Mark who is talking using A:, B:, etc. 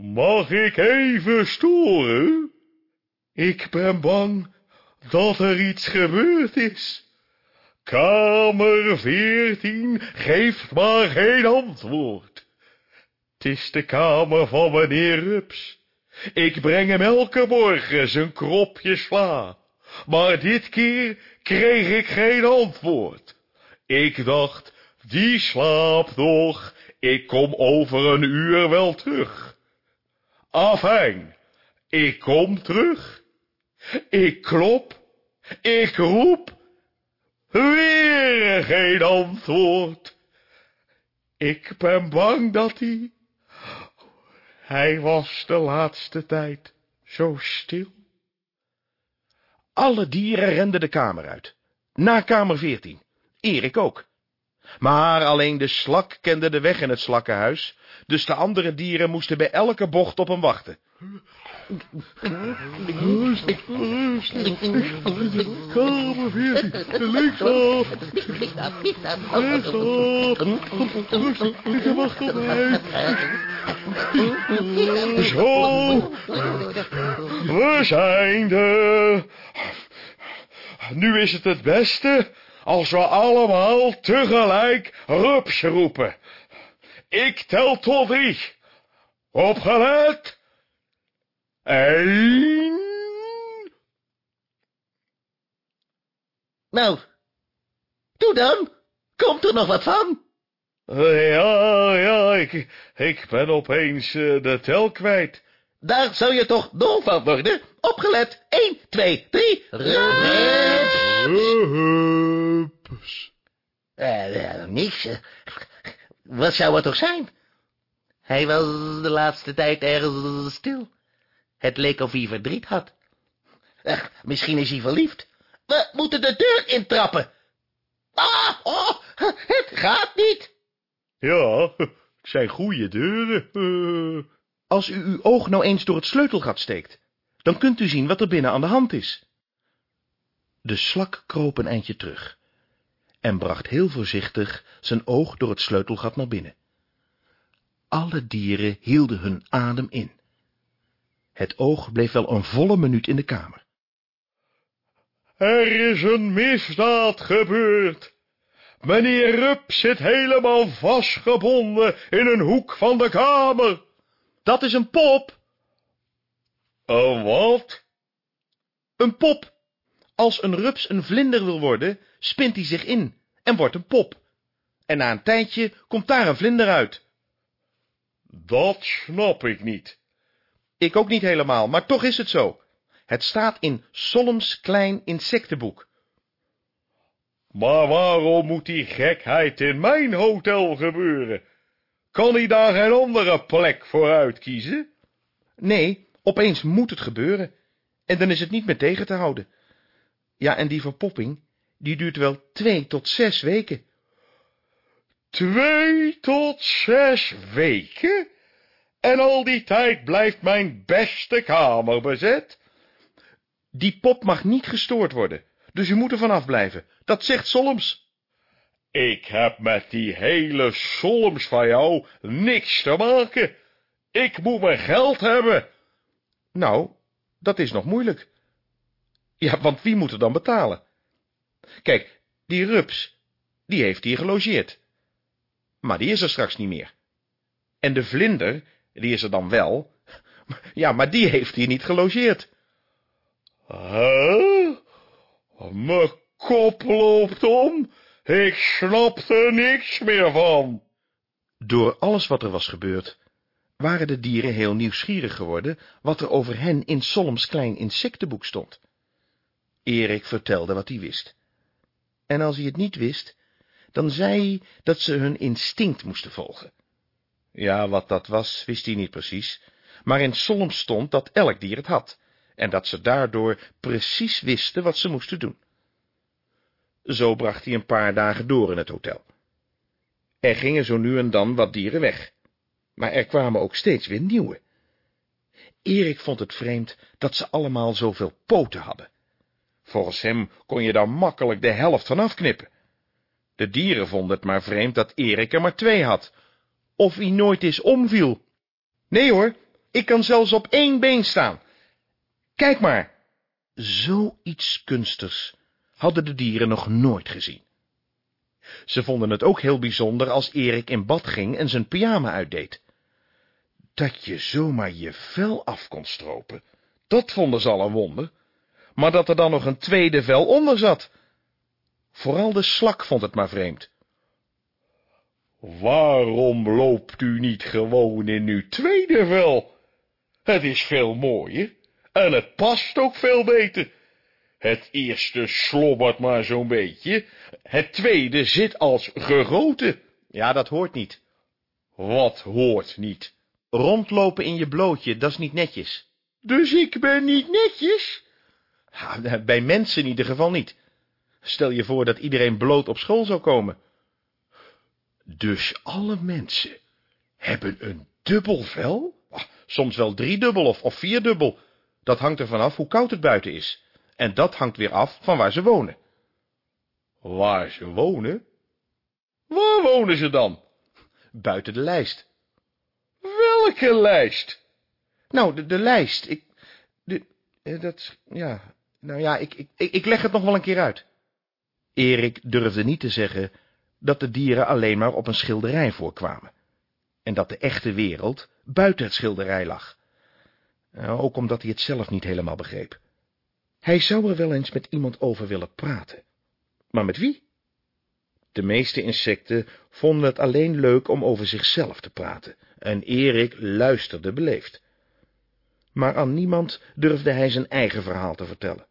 A: Mag ik even storen? Ik ben bang dat er iets gebeurd is. Kamer veertien geeft maar geen antwoord. Het is de kamer van meneer Rups. Ik breng hem elke morgen zijn kropje sla. Maar dit keer kreeg ik geen antwoord. Ik dacht, die slaapt nog, ik kom over een uur wel terug. Afijn, ik kom terug. Ik klop, ik roep, weer geen antwoord. Ik ben bang dat hij... Hij was de laatste tijd zo stil.
B: Alle dieren renden de kamer uit. Naar kamer veertien. Erik ook. Maar alleen de slak kende de weg in het slakkenhuis, dus de andere dieren moesten bij elke bocht op hem wachten.
A: Kamer veertien, linksaf. Zo, we zijn er. Nu is het het beste als we allemaal tegelijk rups roepen. Ik tel tot drie. Opgelet. Eén.
C: Nou, doe dan. Komt er nog wat van?
A: Ja, ja, ik, ik ben opeens eh, de tel kwijt.
C: Daar zou je toch dol van worden? Opgelet. 1, 2, 3.
A: Rups.
C: Eh, eh, niks. eh. Wat zou het toch zijn? Hij was de laatste tijd ergens stil. Het leek of hij verdriet had. Ach, misschien is hij verliefd. We moeten de deur intrappen. Ah, oh, het gaat niet.
A: Ja, het zijn goede deuren. Eh,
B: Als u uw oog nou eens door het sleutelgat steekt, dan kunt u zien wat er binnen aan de hand is. De slak kroop een eindje terug en bracht heel voorzichtig zijn oog door het sleutelgat naar binnen. Alle dieren hielden hun adem in. Het oog bleef wel een volle minuut in de kamer.
A: Er is een misdaad gebeurd. Meneer Rup zit helemaal vastgebonden in een hoek van de kamer.
B: Dat is een pop,
A: Een wat?
B: een pop. Als een rups een vlinder wil worden, spint hij zich in en wordt een pop. En na een tijdje komt daar een vlinder uit.
A: Dat snap ik niet.
B: Ik ook niet helemaal, maar toch is het zo. Het staat in Solms klein insectenboek.
A: Maar waarom moet die gekheid in mijn hotel gebeuren? Kan hij daar geen andere plek voor uitkiezen?
B: Nee, opeens moet het gebeuren. En dan is het niet meer tegen te houden. Ja, en die verpopping, die duurt wel twee tot zes weken.
A: Twee tot zes weken? En al die tijd blijft mijn beste kamer bezet?
B: Die pop mag niet gestoord worden, dus u moet er vanaf blijven. Dat zegt Solms.
A: Ik heb met die hele solms van jou niks te maken. Ik moet mijn geld hebben.
B: Nou, dat is nog moeilijk. Ja, want wie moet er dan betalen? Kijk, die rups, die heeft hier gelogeerd. Maar die is er straks niet meer. En de vlinder, die is er dan wel. Ja, maar die heeft hier niet gelogeerd.
A: Huh? Mijn kop loopt om. Ik snap er niks meer van.
B: Door alles wat er was gebeurd, waren de dieren heel nieuwsgierig geworden wat er over hen in Solms klein insectenboek stond. Erik vertelde wat hij wist. En als hij het niet wist, dan zei hij dat ze hun instinct moesten volgen. Ja, wat dat was, wist hij niet precies, maar in Solms stond dat elk dier het had, en dat ze daardoor precies wisten wat ze moesten doen. Zo bracht hij een paar dagen door in het hotel. Er gingen zo nu en dan wat dieren weg, maar er kwamen ook steeds weer nieuwe. Erik vond het vreemd dat ze allemaal zoveel poten hadden. Volgens hem kon je daar makkelijk de helft van afknippen. De dieren vonden het maar vreemd dat Erik er maar twee had, of hij nooit eens omviel. Nee hoor, Ik kan zelfs op één been staan. Kijk maar. Zoiets kunstigs hadden de dieren nog nooit gezien. Ze vonden het ook heel bijzonder als Erik in bad ging en zijn pyjama uitdeed. Dat je zomaar je vel af kon stropen, dat vonden ze al een wonder. Maar dat er dan nog een tweede vel onder zat. Vooral de slak vond het maar vreemd.
A: Waarom loopt u niet gewoon in uw tweede vel? Het is veel mooier en het past ook veel beter. Het eerste slobbert maar zo'n beetje, het tweede zit als gegoten.
B: Ja, dat hoort niet.
A: Wat hoort niet?
B: Rondlopen in je blootje, dat is niet netjes.
A: Dus ik ben niet netjes?
B: Bij mensen in ieder geval niet. Stel je voor dat iedereen bloot op school zou komen.
A: Dus alle mensen hebben een dubbel vel?
B: Ah, soms wel driedubbel of, of vierdubbel. Dat hangt er vanaf hoe koud het buiten is. En dat hangt weer af van waar ze wonen.
A: Waar ze wonen? Waar wonen ze dan?
B: Buiten de lijst.
A: Welke lijst?
B: Nou, de, de lijst. Ik, de, eh, dat, ja, nou ja, ik, ik, ik leg het nog wel een keer uit. Erik durfde niet te zeggen dat de dieren alleen maar op een schilderij voorkwamen, en dat de echte wereld buiten het schilderij lag. Nou, ook omdat hij het zelf niet helemaal begreep. Hij zou er wel eens met iemand over willen praten. Maar met wie? De meeste insecten vonden het alleen leuk om over zichzelf te praten, en Erik luisterde beleefd. Maar aan niemand durfde hij zijn eigen verhaal te vertellen.